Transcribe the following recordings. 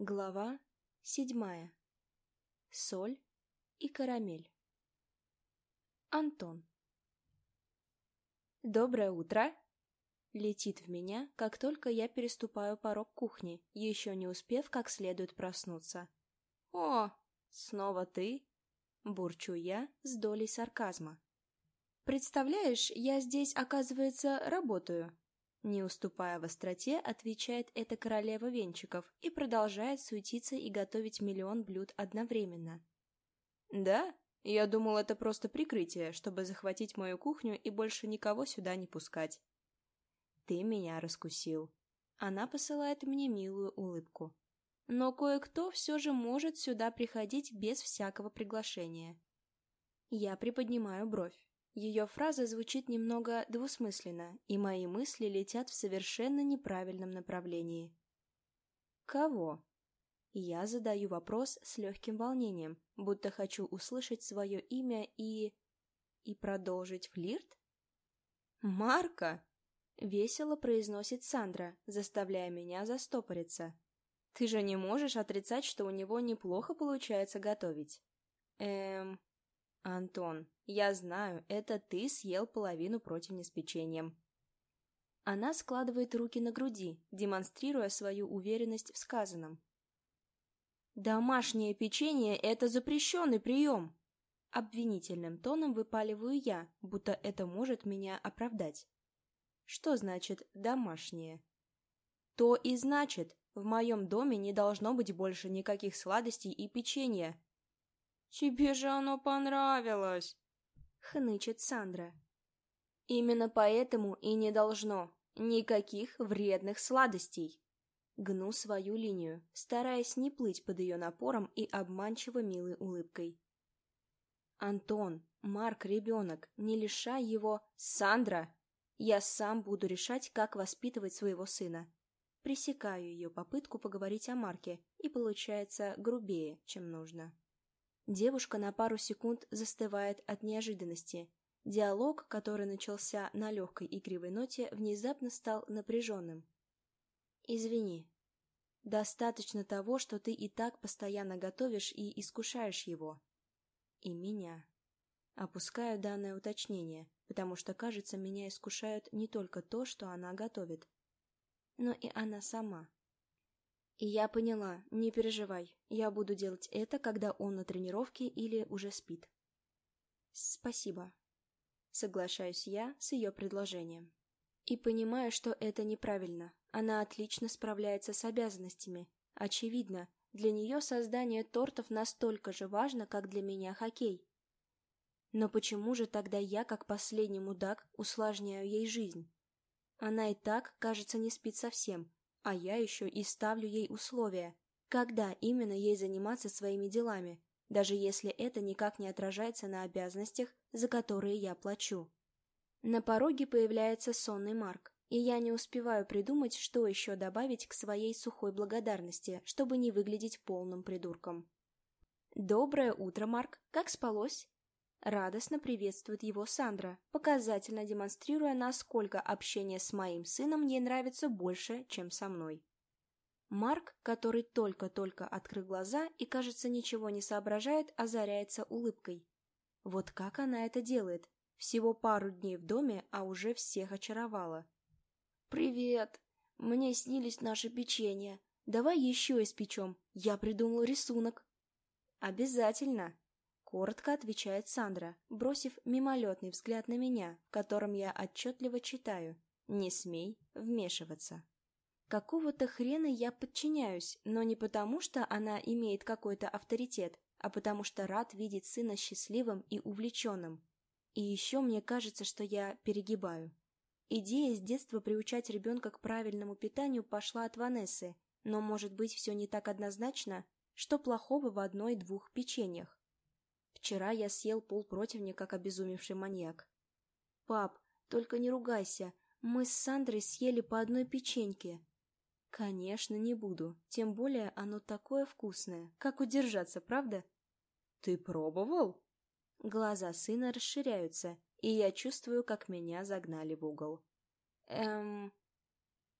Глава седьмая. Соль и карамель. Антон. «Доброе утро!» Летит в меня, как только я переступаю порог кухни, еще не успев как следует проснуться. «О, снова ты?» — бурчу я с долей сарказма. «Представляешь, я здесь, оказывается, работаю. Не уступая в остроте, отвечает эта королева венчиков и продолжает суетиться и готовить миллион блюд одновременно. «Да? Я думал, это просто прикрытие, чтобы захватить мою кухню и больше никого сюда не пускать». «Ты меня раскусил». Она посылает мне милую улыбку. Но кое-кто все же может сюда приходить без всякого приглашения. Я приподнимаю бровь. Ее фраза звучит немного двусмысленно, и мои мысли летят в совершенно неправильном направлении. «Кого?» Я задаю вопрос с легким волнением, будто хочу услышать свое имя и... и продолжить флирт? «Марка!» — весело произносит Сандра, заставляя меня застопориться. «Ты же не можешь отрицать, что у него неплохо получается готовить?» «Эм...» «Антон, я знаю, это ты съел половину противня с печеньем». Она складывает руки на груди, демонстрируя свою уверенность в сказанном. «Домашнее печенье — это запрещенный прием!» Обвинительным тоном выпаливаю я, будто это может меня оправдать. Что значит «домашнее»? То и значит, в моем доме не должно быть больше никаких сладостей и печенья. «Тебе же оно понравилось!» — хнычет Сандра. «Именно поэтому и не должно. Никаких вредных сладостей!» Гну свою линию, стараясь не плыть под ее напором и обманчиво милой улыбкой. «Антон, Марк ребенок, не лишай его... Сандра! Я сам буду решать, как воспитывать своего сына». Пресекаю ее попытку поговорить о Марке, и получается грубее, чем нужно. Девушка на пару секунд застывает от неожиданности. Диалог, который начался на легкой игривой ноте, внезапно стал напряженным. «Извини. Достаточно того, что ты и так постоянно готовишь и искушаешь его. И меня. Опускаю данное уточнение, потому что, кажется, меня искушают не только то, что она готовит, но и она сама. И я поняла, не переживай, я буду делать это, когда он на тренировке или уже спит. Спасибо. Соглашаюсь я с ее предложением. И понимаю, что это неправильно. Она отлично справляется с обязанностями. Очевидно, для нее создание тортов настолько же важно, как для меня хоккей. Но почему же тогда я, как последний мудак, усложняю ей жизнь? Она и так, кажется, не спит совсем, а я еще и ставлю ей условия, когда именно ей заниматься своими делами, даже если это никак не отражается на обязанностях, за которые я плачу. На пороге появляется сонный Марк, и я не успеваю придумать, что еще добавить к своей сухой благодарности, чтобы не выглядеть полным придурком. «Доброе утро, Марк. Как спалось?» Радостно приветствует его Сандра, показательно демонстрируя, насколько общение с моим сыном ей нравится больше, чем со мной. Марк, который только-только открыл глаза и, кажется, ничего не соображает, озаряется улыбкой. Вот как она это делает? Всего пару дней в доме, а уже всех очаровала. «Привет! Мне снились наши печенья. Давай еще испечем. Я придумал рисунок». «Обязательно!» Коротко отвечает Сандра, бросив мимолетный взгляд на меня, в котором я отчетливо читаю «Не смей вмешиваться». Какого-то хрена я подчиняюсь, но не потому, что она имеет какой-то авторитет, а потому что рад видеть сына счастливым и увлеченным. И еще мне кажется, что я перегибаю. Идея с детства приучать ребенка к правильному питанию пошла от Ванессы, но, может быть, все не так однозначно, что плохого в одной-двух печеньях. Вчера я съел пол противня, как обезумевший маньяк. «Пап, только не ругайся, мы с Сандрой съели по одной печеньке». «Конечно, не буду, тем более оно такое вкусное. Как удержаться, правда?» «Ты пробовал?» Глаза сына расширяются, и я чувствую, как меня загнали в угол. «Эм...»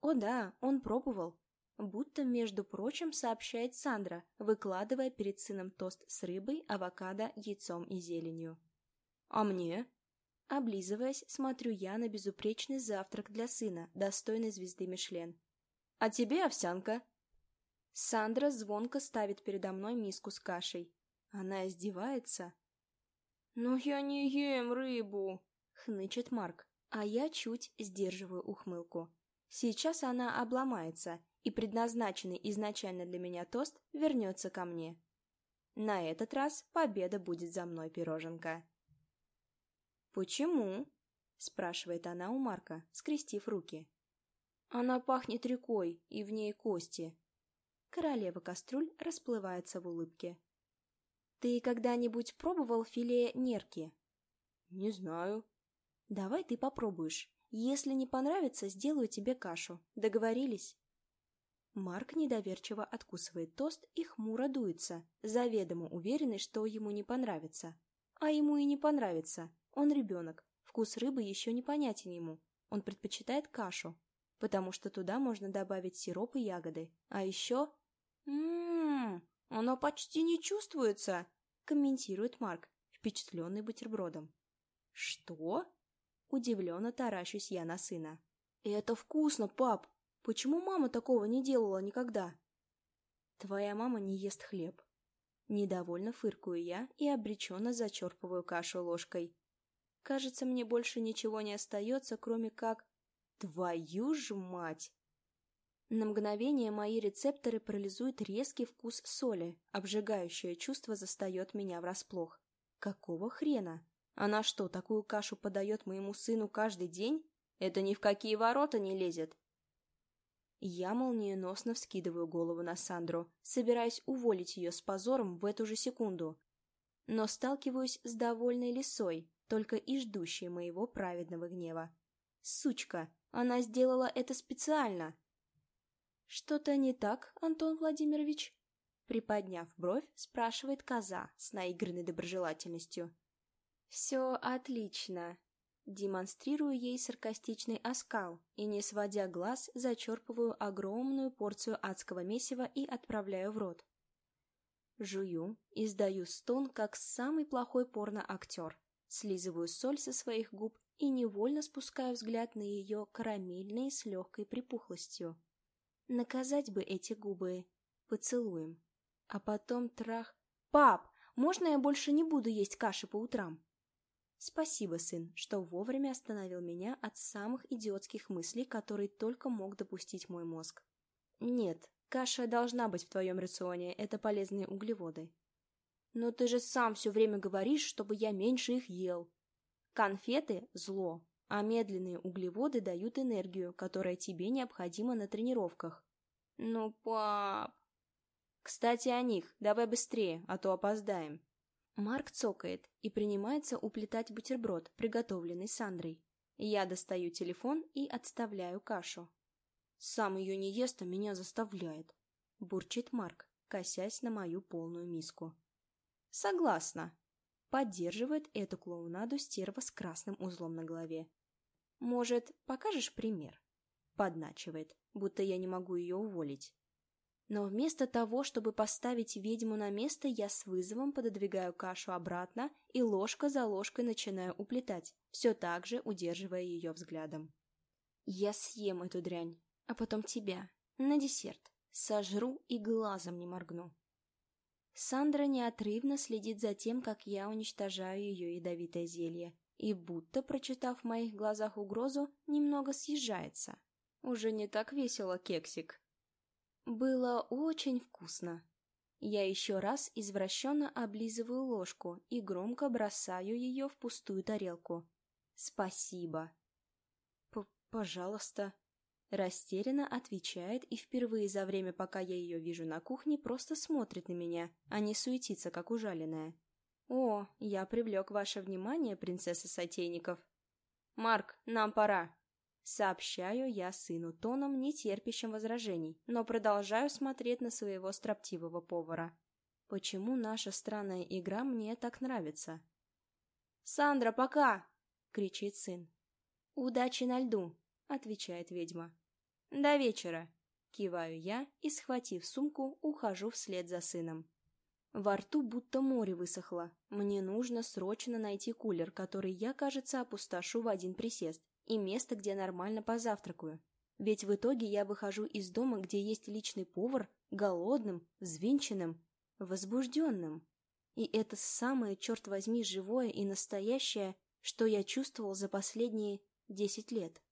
«О да, он пробовал. Будто, между прочим, сообщает Сандра, выкладывая перед сыном тост с рыбой, авокадо, яйцом и зеленью. «А мне?» Облизываясь, смотрю я на безупречный завтрак для сына, достойный звезды Мишлен. «А тебе овсянка?» Сандра звонко ставит передо мной миску с кашей. Она издевается. «Но я не ем рыбу!» — хнычет Марк, а я чуть сдерживаю ухмылку. Сейчас она обломается, и предназначенный изначально для меня тост вернется ко мне. На этот раз победа будет за мной, пироженка. «Почему?» — спрашивает она у Марка, скрестив руки. «Она пахнет рекой, и в ней кости». Королева кастрюль расплывается в улыбке. «Ты когда-нибудь пробовал филе нерки?» «Не знаю». «Давай ты попробуешь. Если не понравится, сделаю тебе кашу. Договорились?» Марк недоверчиво откусывает тост и хмуро дуется, заведомо уверенный, что ему не понравится. А ему и не понравится. Он ребенок. Вкус рыбы еще непонятен ему. Он предпочитает кашу, потому что туда можно добавить сироп и ягоды. А еще... «Ммм, оно почти не чувствуется», — комментирует Марк, впечатленный бутербродом. «Что?» — удивленно таращусь я на сына. «Это вкусно, пап! Почему мама такого не делала никогда?» «Твоя мама не ест хлеб». Недовольно фыркую я и обреченно зачерпываю кашу ложкой. Кажется, мне больше ничего не остается, кроме как... Твою ж мать! На мгновение мои рецепторы парализует резкий вкус соли, обжигающее чувство застает меня врасплох. Какого хрена? Она что, такую кашу подает моему сыну каждый день? Это ни в какие ворота не лезет. Я молниеносно вскидываю голову на Сандру, собираясь уволить ее с позором в эту же секунду. Но сталкиваюсь с довольной лисой, только и ждущей моего праведного гнева. Сучка, она сделала это специально. Что-то не так, Антон Владимирович? Приподняв бровь, спрашивает коза с наигранной доброжелательностью. Все отлично. Демонстрирую ей саркастичный оскал и, не сводя глаз, зачерпываю огромную порцию адского месива и отправляю в рот. Жую, издаю стон, как самый плохой порно-актер слизываю соль со своих губ и невольно спускаю взгляд на ее карамельные с легкой припухлостью. Наказать бы эти губы поцелуем. А потом трах... «Пап, можно я больше не буду есть каши по утрам?» Спасибо, сын, что вовремя остановил меня от самых идиотских мыслей, которые только мог допустить мой мозг. Нет, каша должна быть в твоем рационе, это полезные углеводы. Но ты же сам все время говоришь, чтобы я меньше их ел. Конфеты – зло, а медленные углеводы дают энергию, которая тебе необходима на тренировках. Ну, пап... Кстати, о них. Давай быстрее, а то опоздаем. Марк цокает и принимается уплетать бутерброд, приготовленный Сандрой. Я достаю телефон и отставляю кашу. Сам ее не ест, а меня заставляет. Бурчит Марк, косясь на мою полную миску. Согласна. Поддерживает эту клоунаду стерва с красным узлом на голове. Может, покажешь пример? Подначивает, будто я не могу ее уволить. Но вместо того, чтобы поставить ведьму на место, я с вызовом пододвигаю кашу обратно и ложка за ложкой начинаю уплетать, все так же удерживая ее взглядом. Я съем эту дрянь, а потом тебя, на десерт, сожру и глазом не моргну. Сандра неотрывно следит за тем, как я уничтожаю ее ядовитое зелье, и, будто прочитав в моих глазах угрозу, немного съезжается. Уже не так весело, кексик. Было очень вкусно. Я еще раз извращенно облизываю ложку и громко бросаю ее в пустую тарелку. Спасибо. П «Пожалуйста», Растерянно отвечает и впервые за время, пока я ее вижу на кухне, просто смотрит на меня, а не суетится, как ужаленная. «О, я привлек ваше внимание, принцесса Сотейников!» «Марк, нам пора!» Сообщаю я сыну тоном, не терпящим возражений, но продолжаю смотреть на своего строптивого повара. Почему наша странная игра мне так нравится? «Сандра, пока!» — кричит сын. «Удачи на льду!» — отвечает ведьма. «До вечера!» — Киваю я и, схватив сумку, ухожу вслед за сыном. Во рту будто море высохло. Мне нужно срочно найти кулер, который я, кажется, опустошу в один присест, и место, где нормально позавтракаю. Ведь в итоге я выхожу из дома, где есть личный повар, голодным, взвинченным, возбужденным. И это самое, черт возьми, живое и настоящее, что я чувствовал за последние десять лет.